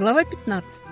Глава 15.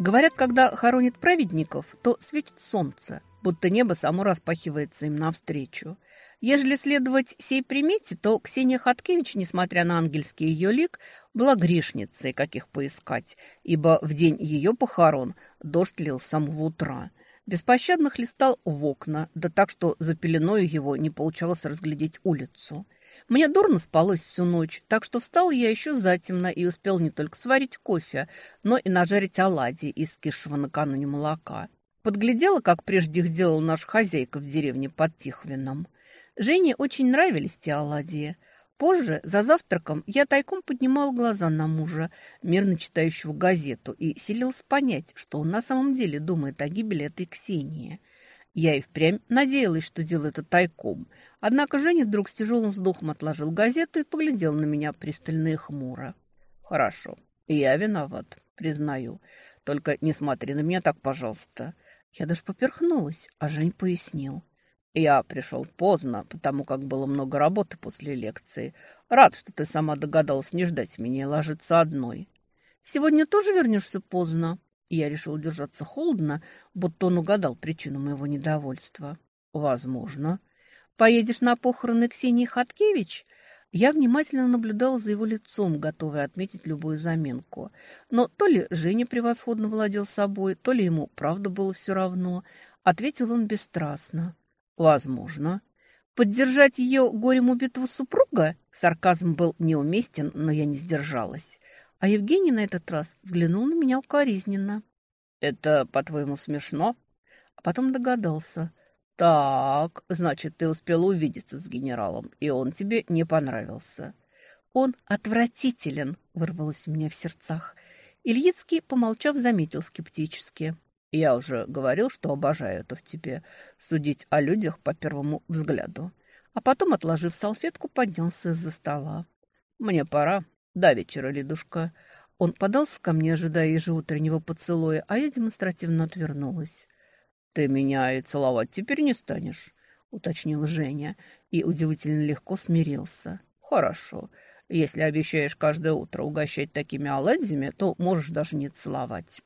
Говорят, когда хоронят праведников, то светит солнце, будто небо само распахивается им навстречу. Ежели следовать сей примете, то Ксения Хаткевич, несмотря на ангельский ее лик, была грешницей, каких поискать, ибо в день ее похорон дождь лил с самого утра. Беспощадно хлестал в окна, да так, что за пеленою его не получалось разглядеть улицу. Мне дурно спалось всю ночь, так что встал я еще затемно и успел не только сварить кофе, но и нажарить оладьи из кишего накануне молока. Подглядела, как прежде их делала наша хозяйка в деревне под Тихвином. Жене очень нравились те оладьи. Позже, за завтраком, я тайком поднимал глаза на мужа, мирно читающего газету, и селился понять, что он на самом деле думает о гибели этой Ксении – я и впрямь надеялась, что делает это тайком. Однако Женя вдруг с тяжелым вздохом отложил газету и поглядел на меня пристально и хмуро. «Хорошо, я виноват, признаю. Только не смотри на меня так, пожалуйста». Я даже поперхнулась, а Жень пояснил. «Я пришел поздно, потому как было много работы после лекции. Рад, что ты сама догадалась не ждать меня и ложиться одной». «Сегодня тоже вернешься поздно?» Я решил держаться холодно, будто он угадал причину моего недовольства. «Возможно. Поедешь на похороны Ксении Хаткевич?» Я внимательно наблюдала за его лицом, готовая отметить любую заменку. Но то ли Женя превосходно владел собой, то ли ему правда было все равно. Ответил он бесстрастно. «Возможно». «Поддержать ее горем убитого супруга?» Сарказм был неуместен, но я не сдержалась. А Евгений на этот раз взглянул на меня укоризненно. «Это, по-твоему, смешно?» А потом догадался. «Так, значит, ты успела увидеться с генералом, и он тебе не понравился». «Он отвратителен», — вырвалось у меня в сердцах. Ильицкий, помолчав, заметил скептически. «Я уже говорил, что обожаю это в тебе, судить о людях по первому взгляду». А потом, отложив салфетку, поднялся из-за стола. «Мне пора. «Да, вечера, Лидушка». Он подался ко мне, ожидая ежеутреннего поцелуя, а я демонстративно отвернулась. «Ты меня и целовать теперь не станешь», — уточнил Женя, и удивительно легко смирился. «Хорошо. Если обещаешь каждое утро угощать такими оладьями, то можешь даже не целовать.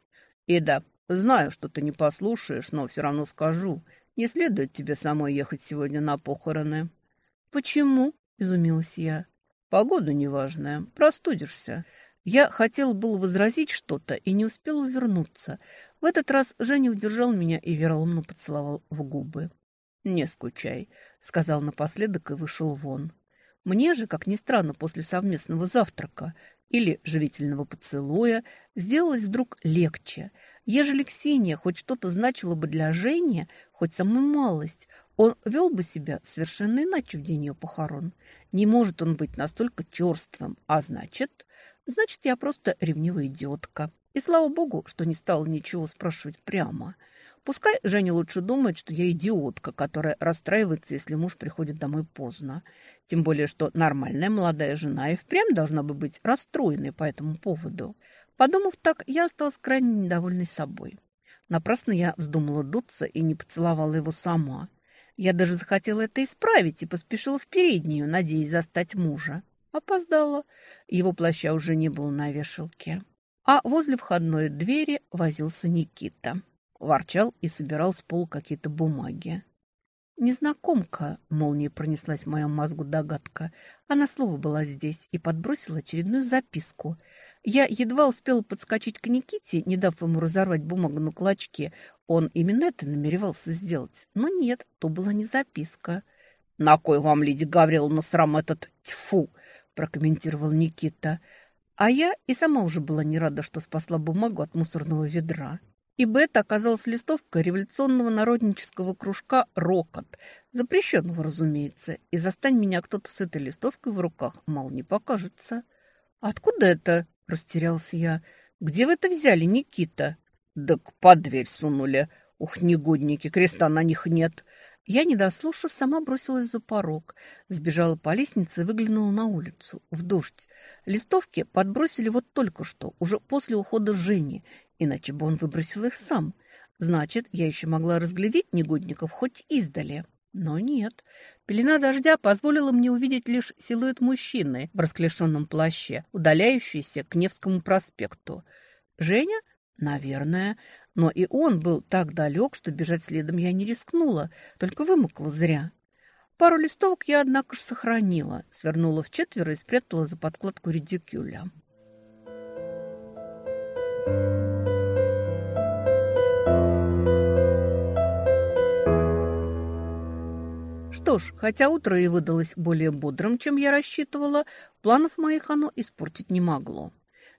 И да, знаю, что ты не послушаешь, но все равно скажу. Не следует тебе самой ехать сегодня на похороны». «Почему?» — изумилась я. Погода неважная, простудишься. Я хотел был возразить что-то и не успел увернуться. В этот раз Женя удержал меня и вероломно поцеловал в губы. «Не скучай», — сказал напоследок и вышел вон. Мне же, как ни странно, после совместного завтрака или живительного поцелуя сделалось вдруг легче. Ежели Ксения хоть что-то значила бы для Жени, хоть самую малость, он вел бы себя совершенно иначе в день ее похорон. Не может он быть настолько черствым, а значит... Значит, я просто ревнивая идиотка. И слава богу, что не стала ничего спрашивать прямо. Пускай Женя лучше думает, что я идиотка, которая расстраивается, если муж приходит домой поздно. Тем более, что нормальная молодая жена и впрямь должна бы быть расстроенной по этому поводу. Подумав так, я осталась крайне недовольной собой. Напрасно я вздумала дуться и не поцеловала его сама. Я даже захотела это исправить и поспешила в переднюю, надеясь застать мужа. Опоздала. Его плаща уже не было на вешалке. А возле входной двери возился Никита. Ворчал и собирал с пола какие-то бумаги. Незнакомка, молнией пронеслась в моем мозгу догадка. Она слово была здесь и подбросила очередную записку. Я едва успела подскочить к Никите, не дав ему разорвать бумагу на клочке. Он именно это намеревался сделать. Но нет, то была не записка. «На кой вам, Лидия Гавриловна, срам этот тьфу!» прокомментировал Никита. А я и сама уже была не рада, что спасла бумагу от мусорного ведра ибо это оказалась листовка революционного народнического кружка «Рокот», запрещенного, разумеется, и застань меня кто-то с этой листовкой в руках, мало не покажется. «Откуда это?» – растерялся я. «Где вы это взяли, Никита?» «Так под дверь сунули. Ух, негодники, креста на них нет!» Я, не дослушав, сама бросилась за порог, сбежала по лестнице и выглянула на улицу, в дождь. Листовки подбросили вот только что, уже после ухода Жени, иначе бы он выбросил их сам. Значит, я еще могла разглядеть негодников хоть издали. Но нет. Пелена дождя позволила мне увидеть лишь силуэт мужчины в расклешенном плаще, удаляющийся к Невскому проспекту. Женя? Наверное. Но и он был так далек, что бежать следом я не рискнула, только вымокла зря. Пару листовок я, однако же, сохранила, свернула в четверо и спрятала за подкладку редикюля. Что ж, хотя утро и выдалось более бодрым, чем я рассчитывала, планов моих оно испортить не могло.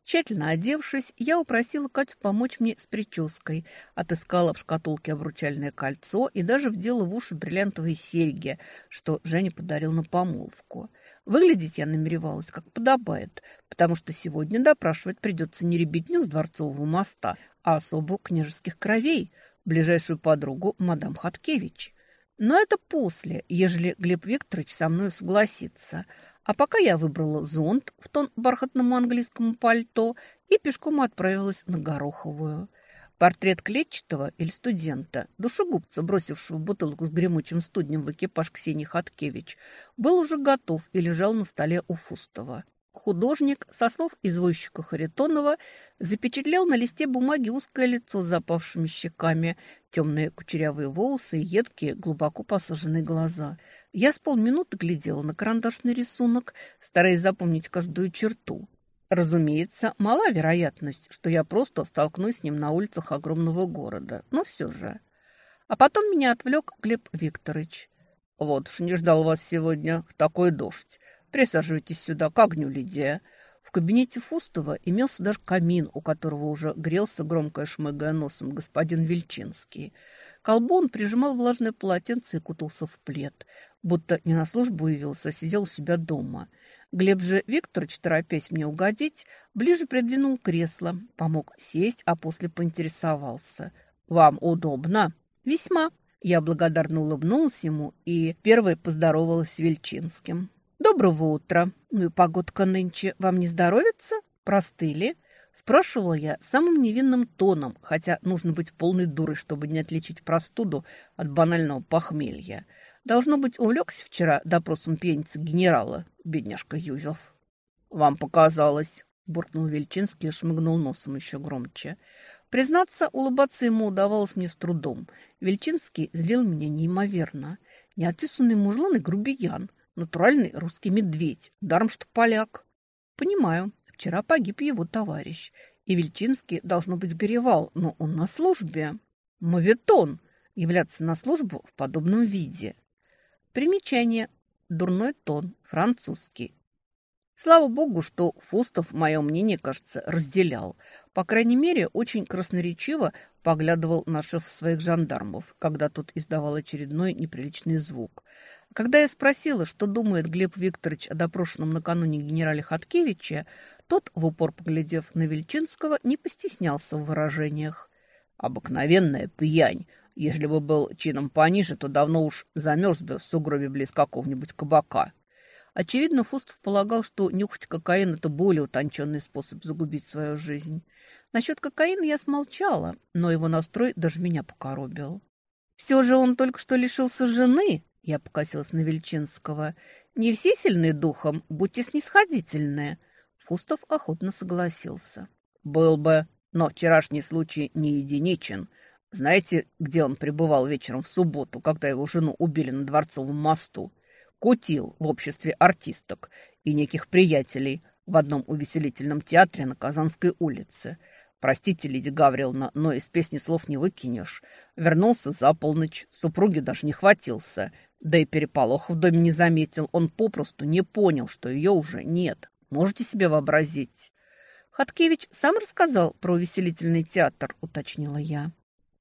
Тщательно одевшись, я упросила Катю помочь мне с прической, отыскала в шкатулке обручальное кольцо и даже вдела в уши бриллиантовые серьги, что Женя подарил на помолвку. Выглядеть я намеревалась, как подобает, потому что сегодня допрашивать придется не ребятню с Дворцового моста, а особу княжеских кровей, ближайшую подругу мадам Хаткевич. Но это после, ежели Глеб Викторович со мной согласится. А пока я выбрала зонт в тон бархатному английскому пальто и пешком отправилась на Гороховую. Портрет клетчатого или студента, душегубца, бросившего бутылку с гремучим студнем в экипаж Ксении Хаткевич, был уже готов и лежал на столе у Фустова. Художник, со слов извозчика Харитонова, запечатлел на листе бумаги узкое лицо с запавшими щеками, темные кучерявые волосы и едкие, глубоко посаженные глаза. Я с полминуты глядела на карандашный рисунок, стараясь запомнить каждую черту. Разумеется, мала вероятность, что я просто столкнусь с ним на улицах огромного города, но все же. А потом меня отвлек Глеб Викторович. «Вот уж не ждал вас сегодня, такой дождь. Присаживайтесь сюда, к огню, Лидия». В кабинете Фустова имелся даже камин, у которого уже грелся, громко шмыгая носом, господин Вельчинский. Колбун прижимал влажное полотенце и кутался в плед, будто не на службу явился, а сидел у себя дома. Глеб же Викторович, торопясь мне угодить, ближе придвинул кресло, помог сесть, а после поинтересовался. «Вам удобно?» «Весьма». Я благодарно улыбнулась ему и первой поздоровалась с Вельчинским. «Доброго утра. Ну и погодка нынче вам не здоровится? Простыли?» Спрашивала я самым невинным тоном, хотя нужно быть полной дурой, чтобы не отличить простуду от банального похмелья. Должно быть, увлекся вчера допросом пьяницы генерала, бедняжка Юзов. «Вам показалось», – буркнул Вельчинский и шмыгнул носом еще громче. Признаться, улыбаться ему удавалось мне с трудом. Вельчинский злил меня неимоверно. Неотесанный мужлан и грубиян. Натуральный русский медведь, даром что поляк. Понимаю, вчера погиб его товарищ. И Вельчинский, должно быть, горевал, но он на службе. Моветон являться на службу в подобном виде. Примечание. Дурной тон. Французский. Слава богу, что Фустов мое мнение, кажется, разделял. По крайней мере, очень красноречиво поглядывал на шефа своих жандармов, когда тот издавал очередной неприличный звук. Когда я спросила, что думает Глеб Викторович о допрошенном накануне генерале Хаткевиче, тот, в упор поглядев на Вельчинского, не постеснялся в выражениях. «Обыкновенная пьянь. Если бы был чином пониже, то давно уж замерз бы в сугробе близ какого-нибудь кабака». Очевидно, Фустов полагал, что нюхать кокаин – это более утонченный способ загубить свою жизнь. Насчет кокаина я смолчала, но его настрой даже меня покоробил. «Все же он только что лишился жены», – я покосилась на Вельчинского. «Не все сильны духом, будьте снисходительны». Фустов охотно согласился. «Был бы, но вчерашний случай не единичен. Знаете, где он пребывал вечером в субботу, когда его жену убили на Дворцовом мосту?» Кутил в обществе артисток и неких приятелей в одном увеселительном театре на Казанской улице. Простите, Лидия Гавриловна, но из песни слов не выкинешь. Вернулся за полночь, супруги даже не хватился. Да и переполох в доме не заметил. Он попросту не понял, что ее уже нет. Можете себе вообразить? Хаткевич сам рассказал про увеселительный театр, уточнила я.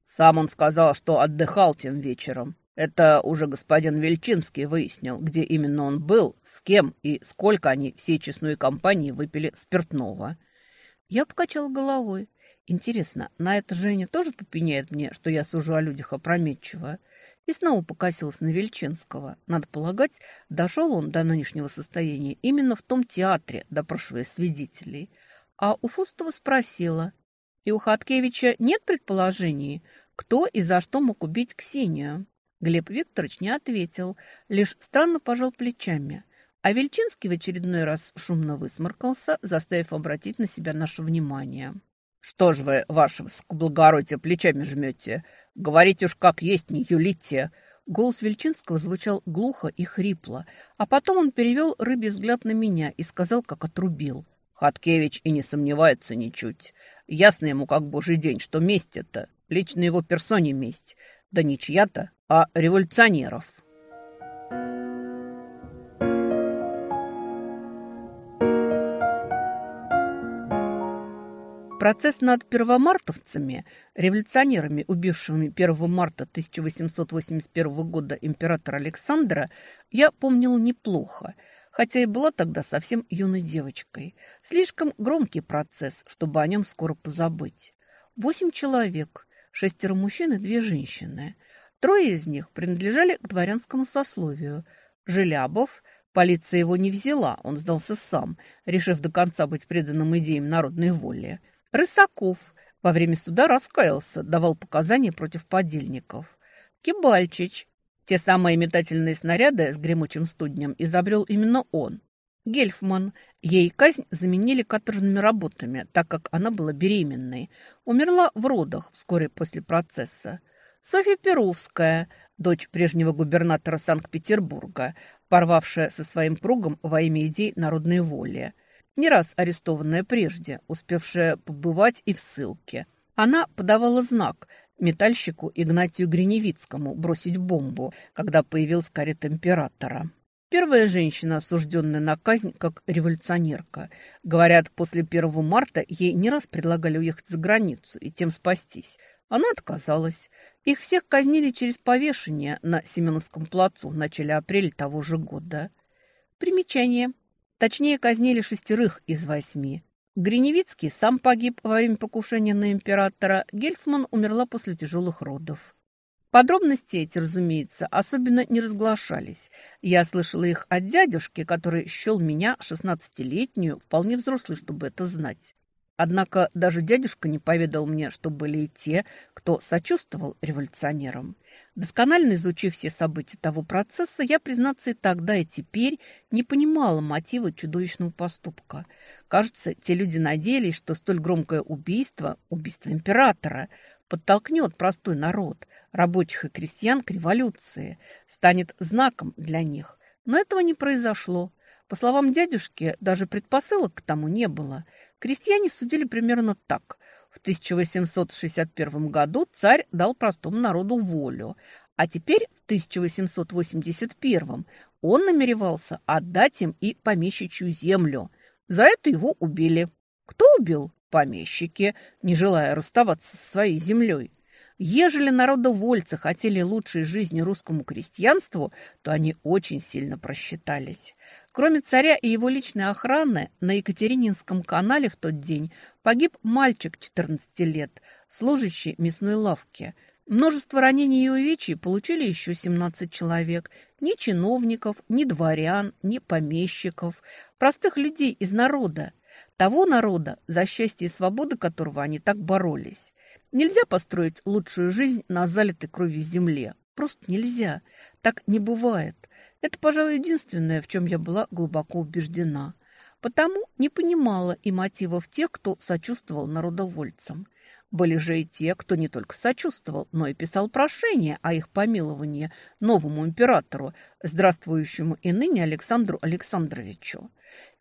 Сам он сказал, что отдыхал тем вечером. Это уже господин Вельчинский выяснил, где именно он был, с кем и сколько они всей честной компании выпили спиртного. Я покачала головой. Интересно, на это Женя тоже попеняет мне, что я сужу о людях опрометчиво? И снова покосилась на Вельчинского. Надо полагать, дошел он до нынешнего состояния именно в том театре, допрашивая свидетелей. А у Фустова спросила. И у Хаткевича нет предположений, кто и за что мог убить Ксению? Глеб Викторович не ответил, лишь странно пожал плечами. А Вельчинский в очередной раз шумно высморкался, заставив обратить на себя наше внимание. «Что ж вы, ваше благородие, плечами жмете? Говорите уж как есть, не юлите!» Голос Вельчинского звучал глухо и хрипло, а потом он перевел рыбий взгляд на меня и сказал, как отрубил. Хаткевич и не сомневается ничуть. Ясно ему, как божий день, что месть это, лично его персоне месть, да не чья-то, а революционеров. Процесс над первомартовцами, революционерами, убившими 1 марта 1881 года императора Александра, я помнил неплохо, хотя и была тогда совсем юной девочкой. Слишком громкий процесс, чтобы о нем скоро позабыть. Восемь человек, шестеро мужчин и две женщины. Трое из них принадлежали к дворянскому сословию. Желябов, полиция его не взяла, он сдался сам, решив до конца быть преданным идеям народной воли – Рысаков во время суда раскаялся, давал показания против подельников. Кибальчич. Те самые метательные снаряды с гремучим студнем изобрел именно он. Гельфман. Ей казнь заменили каторжными работами, так как она была беременной. Умерла в родах вскоре после процесса. Софья Перовская, дочь прежнего губернатора Санкт-Петербурга, порвавшая со своим пругом во имя идей народной воли – не раз арестованная прежде, успевшая побывать и в ссылке. Она подавала знак метальщику Игнатию Гриневицкому бросить бомбу, когда появился карета императора. Первая женщина, осужденная на казнь как революционерка. Говорят, после 1 марта ей не раз предлагали уехать за границу и тем спастись. Она отказалась. Их всех казнили через повешение на Семеновском плацу в начале апреля того же года. Примечание. Точнее, казнили шестерых из восьми. Гриневицкий сам погиб во время покушения на императора. Гельфман умерла после тяжелых родов. Подробности эти, разумеется, особенно не разглашались. Я слышала их от дядюшки, который счел меня, шестнадцатилетнюю, вполне взрослой, чтобы это знать. Однако даже дядюшка не поведал мне, что были и те, кто сочувствовал революционерам. Досконально изучив все события того процесса, я, признаться, и тогда, и теперь не понимала мотива чудовищного поступка. Кажется, те люди надеялись, что столь громкое убийство, убийство императора, подтолкнет простой народ, рабочих и крестьян к революции, станет знаком для них. Но этого не произошло. По словам дядюшки, даже предпосылок к тому не было. Крестьяне судили примерно так. В 1861 году царь дал простому народу волю, а теперь в 1881 он намеревался отдать им и помещичью землю. За это его убили. Кто убил? Помещики, не желая расставаться со своей землей. Ежели народовольцы хотели лучшей жизни русскому крестьянству, то они очень сильно просчитались. Кроме царя и его личной охраны, на Екатерининском канале в тот день погиб мальчик 14 лет, служащий мясной лавки. Множество ранений и увечий получили еще 17 человек. Ни чиновников, ни дворян, ни помещиков. Простых людей из народа. Того народа, за счастье и свободу которого они так боролись. Нельзя построить лучшую жизнь на залитой кровью земле. Просто нельзя. Так не бывает. Это, пожалуй, единственное, в чем я была глубоко убеждена. Потому не понимала и мотивов тех, кто сочувствовал народовольцам. Были же и те, кто не только сочувствовал, но и писал прошение о их помиловании новому императору, здравствующему и ныне Александру Александровичу.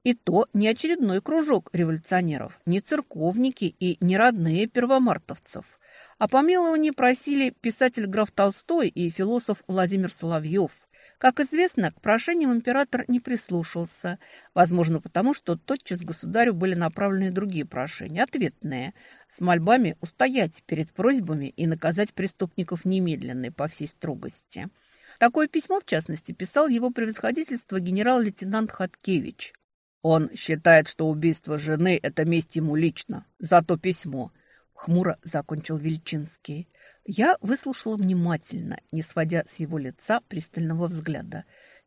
И то не очередной кружок революционеров, не церковники и не родные первомартовцев. О помиловании просили писатель граф Толстой и философ Владимир Соловьев. Как известно, к прошениям император не прислушался. Возможно, потому что тотчас государю были направлены другие прошения, ответные, с мольбами устоять перед просьбами и наказать преступников немедленно по всей строгости. Такое письмо, в частности, писал его превосходительство генерал-лейтенант Хаткевич. Он считает, что убийство жены – это месть ему лично. За то письмо. Хмуро закончил Вельчинский. Я выслушала внимательно, не сводя с его лица пристального взгляда,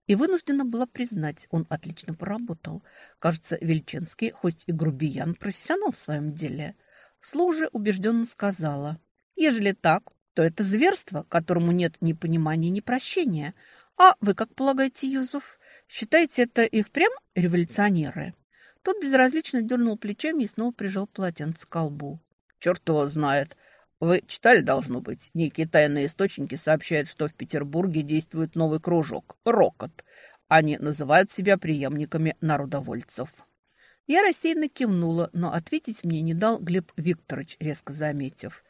и вынуждена была признать, он отлично поработал. Кажется, Вельчинский, хоть и грубиян, профессионал в своем деле. Вслух же убежденно сказала, «Ежели так, то это зверство, которому нет ни понимания, ни прощения. А вы как полагаете, Юзов, считаете это и впрямь революционеры?» Тот безразлично дернул плечами и снова прижал полотенце к колбу. «Черт его знает. Вы читали, должно быть. Некие тайные источники сообщают, что в Петербурге действует новый кружок – «Рокот». Они называют себя преемниками народовольцев». Я рассеянно кивнула, но ответить мне не дал Глеб Викторович, резко заметив.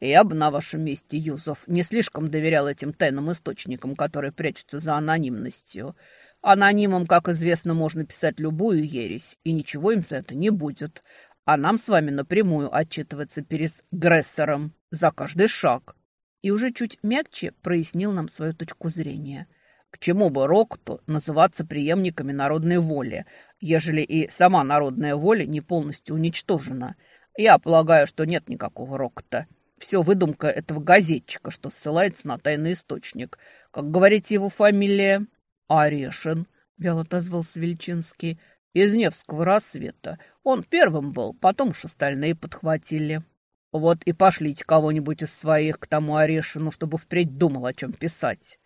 «Я бы на вашем месте, Юзов, не слишком доверял этим тайным источникам, которые прячутся за анонимностью. Анонимам, как известно, можно писать любую ересь, и ничего им за это не будет а нам с вами напрямую отчитываться перед Грессером за каждый шаг. И уже чуть мягче прояснил нам свою точку зрения. К чему бы Рокту называться преемниками народной воли, ежели и сама народная воля не полностью уничтожена? Я полагаю, что нет никакого Рокта. Все выдумка этого газетчика, что ссылается на тайный источник. Как говорите его фамилия? Орешин, вяло отозвался Вельчинский из Невского рассвета. Он первым был, потом уж остальные подхватили. Вот и пошлите кого-нибудь из своих к тому Орешину, чтобы впредь думал, о чем писать.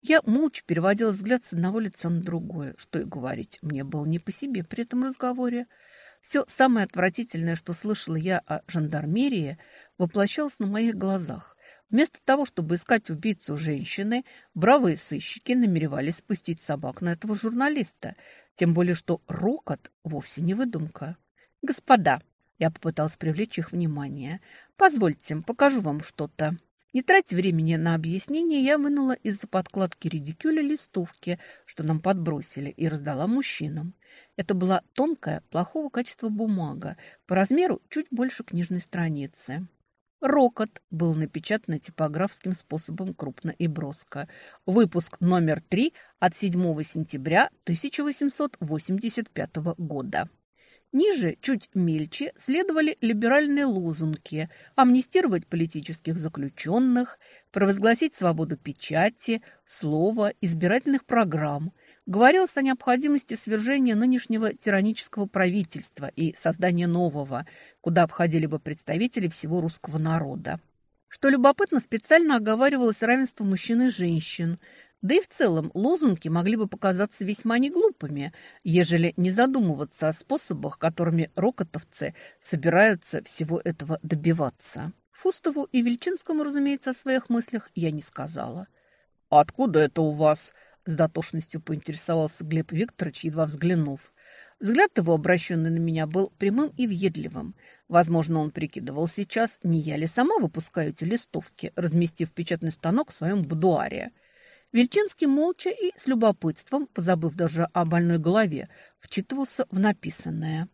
Я молча переводила взгляд с одного лица на другое. Что и говорить, мне было не по себе при этом разговоре. Все самое отвратительное, что слышала я о жандармерии, воплощалось на моих глазах. Вместо того, чтобы искать убийцу женщины, бравые сыщики намеревались спустить собак на этого журналиста – тем более, что рокот вовсе не выдумка. «Господа!» – я попыталась привлечь их внимание. «Позвольте, покажу вам что-то». Не тратя времени на объяснение, я вынула из-за подкладки редикюля листовки, что нам подбросили, и раздала мужчинам. Это была тонкая, плохого качества бумага, по размеру чуть больше книжной страницы. «Рокот» был напечатан типографским способом крупно и броско. Выпуск номер 3 от 7 сентября 1885 года. Ниже, чуть мельче, следовали либеральные лозунги амнистировать политических заключенных, провозгласить свободу печати, слова, избирательных программ, говорилось о необходимости свержения нынешнего тиранического правительства и создания нового, куда входили бы представители всего русского народа. Что любопытно, специально оговаривалось равенство мужчин и женщин, да и в целом лозунги могли бы показаться весьма неглупыми, ежели не задумываться о способах, которыми рокотовцы собираются всего этого добиваться. Фустову и Вельчинскому, разумеется, о своих мыслях я не сказала. «Откуда это у вас?» С дотошностью поинтересовался Глеб Викторович, едва взглянув. Взгляд его, обращенный на меня, был прямым и въедливым. Возможно, он прикидывал сейчас, не я ли сама выпускаю эти листовки, разместив печатный станок в своем будуаре. Вельчинский молча и с любопытством, позабыв даже о больной голове, вчитывался в написанное.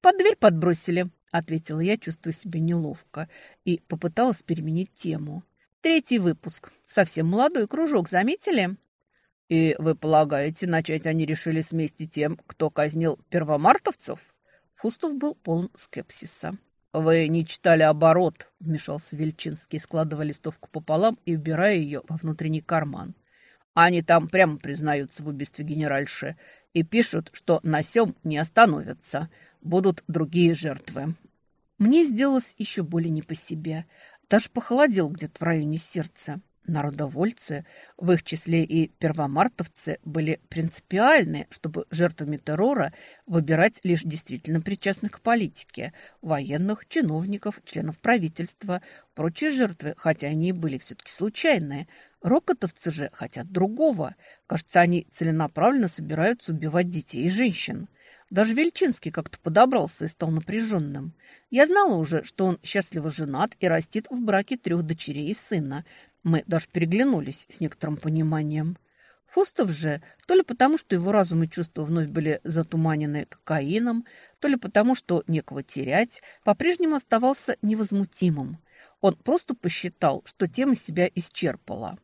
«Под дверь подбросили», — ответила я, чувствуя себя неловко, и попыталась переменить тему. «Третий выпуск. Совсем молодой кружок, заметили?» «И вы полагаете, начать они решили с мести тем, кто казнил первомартовцев?» Фустов был полон скепсиса. «Вы не читали оборот», — вмешался Вельчинский, складывая листовку пополам и убирая ее во внутренний карман. «Они там прямо признаются в убийстве генеральши и пишут, что на сём не остановятся. Будут другие жертвы». Мне сделалось еще более не по себе. Даже похолодел где-то в районе сердца. Народовольцы, в их числе и первомартовцы, были принципиальны, чтобы жертвами террора выбирать лишь действительно причастных к политике, военных, чиновников, членов правительства. Прочие жертвы, хотя они были все-таки случайные, рокотовцы же хотят другого. Кажется, они целенаправленно собираются убивать детей и женщин. Даже Вельчинский как-то подобрался и стал напряженным. Я знала уже, что он счастливо женат и растит в браке трех дочерей и сына – мы даже переглянулись с некоторым пониманием. Фустов же, то ли потому, что его разум и чувства вновь были затуманены кокаином, то ли потому, что некого терять, по-прежнему оставался невозмутимым. Он просто посчитал, что тема себя исчерпала.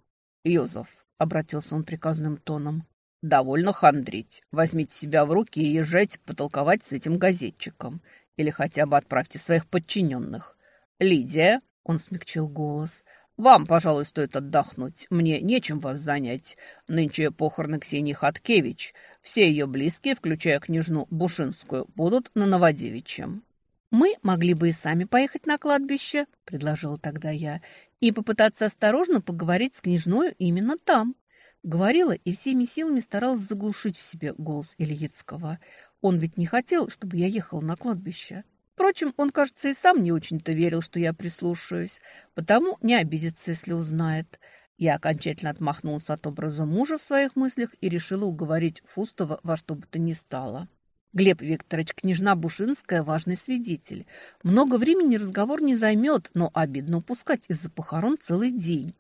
«Йозеф», — обратился он приказным тоном, — «довольно хандрить. Возьмите себя в руки и езжайте потолковать с этим газетчиком. Или хотя бы отправьте своих подчиненных. Лидия», — он смягчил голос, — вам, пожалуй, стоит отдохнуть. Мне нечем вас занять. Нынче похороны Ксении Хаткевич. Все ее близкие, включая княжну Бушинскую, будут на Новодевичьем». «Мы могли бы и сами поехать на кладбище», – предложила тогда я, «и попытаться осторожно поговорить с княжною именно там». Говорила и всеми силами старалась заглушить в себе голос Ильицкого. Он ведь не хотел, чтобы я ехала на кладбище. Впрочем, он, кажется, и сам не очень-то верил, что я прислушаюсь, потому не обидится, если узнает. Я окончательно отмахнулся от образа мужа в своих мыслях и решила уговорить Фустова во что бы то ни стало. Глеб Викторович, княжна Бушинская, важный свидетель. Много времени разговор не займет, но обидно упускать из-за похорон целый день.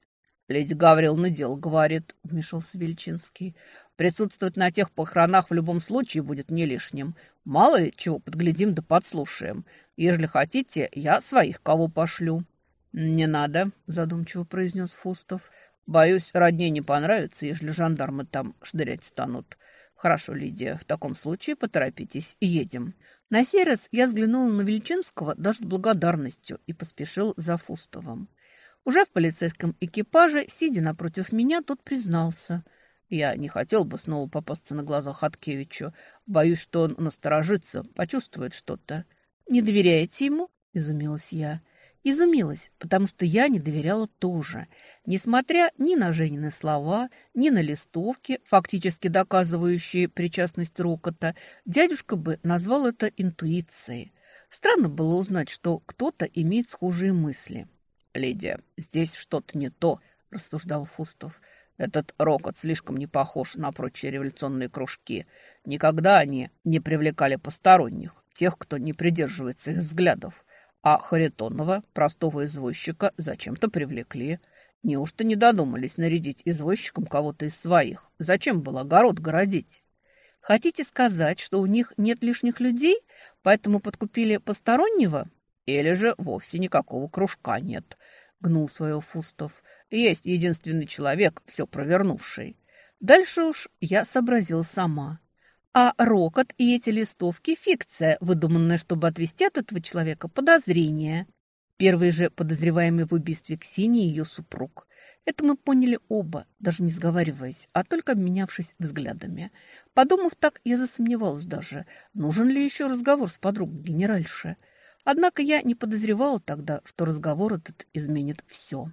«Леди Гавриловна дело говорит», — вмешался Вельчинский. «Присутствовать на тех похоронах в любом случае будет не лишним. Мало ли чего подглядим да подслушаем. Ежели хотите, я своих кого пошлю». «Не надо», — задумчиво произнес Фустов. «Боюсь, родне не понравится, если жандармы там шдырять станут. Хорошо, Лидия, в таком случае поторопитесь едем». На сей раз я взглянула на Вельчинского даже с благодарностью и поспешил за Фустовым. Уже в полицейском экипаже, сидя напротив меня, тот признался. Я не хотел бы снова попасться на глаза Хаткевичу. Боюсь, что он насторожится, почувствует что-то. «Не доверяете ему?» – изумилась я. Изумилась, потому что я не доверяла тоже. Несмотря ни на Женины слова, ни на листовки, фактически доказывающие причастность Рокота, дядюшка бы назвал это интуицией. Странно было узнать, что кто-то имеет схожие мысли. «Лидия, здесь что-то не то», – рассуждал Фустов. «Этот рокот слишком не похож на прочие революционные кружки. Никогда они не привлекали посторонних, тех, кто не придерживается их взглядов. А Харитонова, простого извозчика, зачем-то привлекли. Неужто не додумались нарядить извозчиком кого-то из своих? Зачем было огород городить?» «Хотите сказать, что у них нет лишних людей, поэтому подкупили постороннего?» Или же вовсе никакого кружка нет, гнул свое Фустов. Есть единственный человек, все провернувший. Дальше уж я сообразил сама. А рокот и эти листовки – фикция, выдуманная, чтобы отвести от этого человека подозрения. Первый же подозреваемый в убийстве Ксении ее супруг. Это мы поняли оба, даже не сговариваясь, а только обменявшись взглядами. Подумав так, я засомневалась даже, нужен ли еще разговор с подругой генеральши. Однако я не подозревала тогда, что разговор этот изменит все.